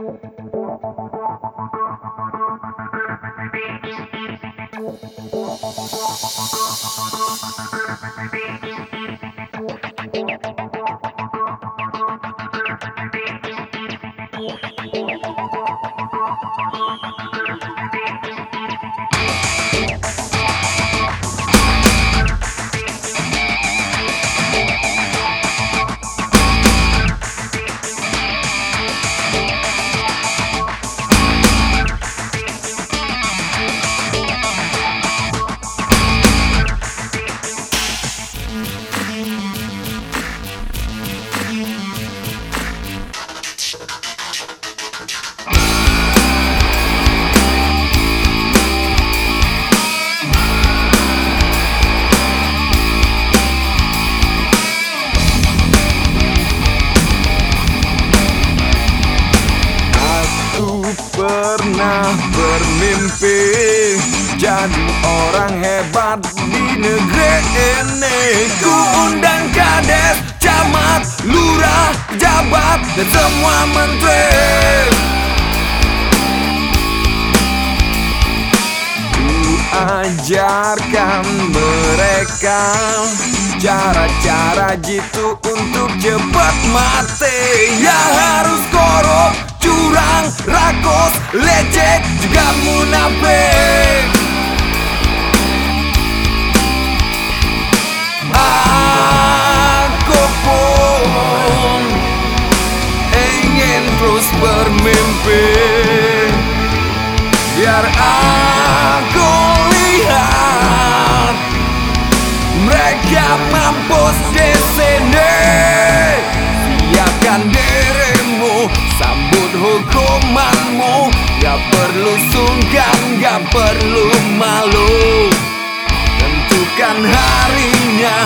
Aku pernah bermimpi Jadi orang hebat di negeri ini. Ku undang kades, camat, lurah, jabat Dan semua menteri. Ajarkan mereka Cara-cara jitu untuk cepat mati lecet Juga munafik Aku pun ingin terus bermimpi. Biar aku lihat mereka mampus di sini. Siapkan dirimu, sambut hukumanmu. Gak perlu sungkan, gak perlu malu. Tentukan harinya,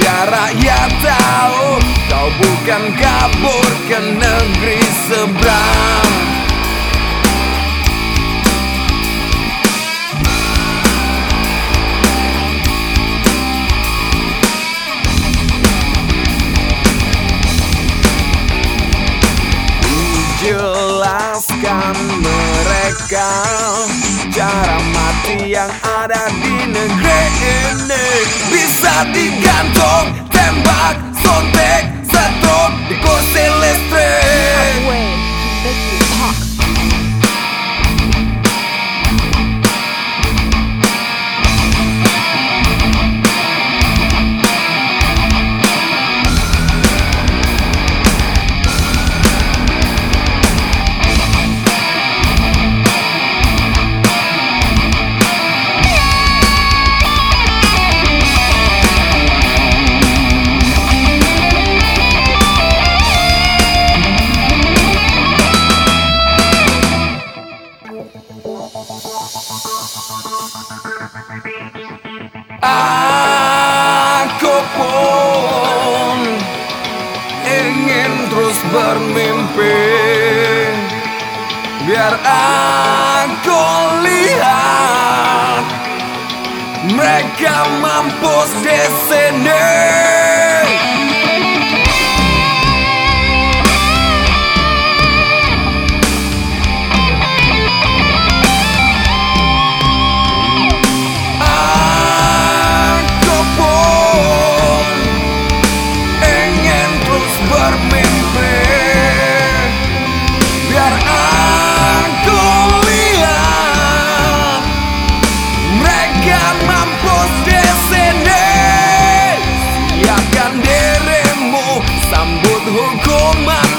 biar rakyat tahu. Kau bukan kabur ke negeri seberang Cara mati yang ada di negeri ini Bisa digantung, Aku pun ingin terus bermimpi. Biar aku lihat Mereka mampus di sini Mereka mampus di sini. Siapkan dirimu Sambut hukumanmu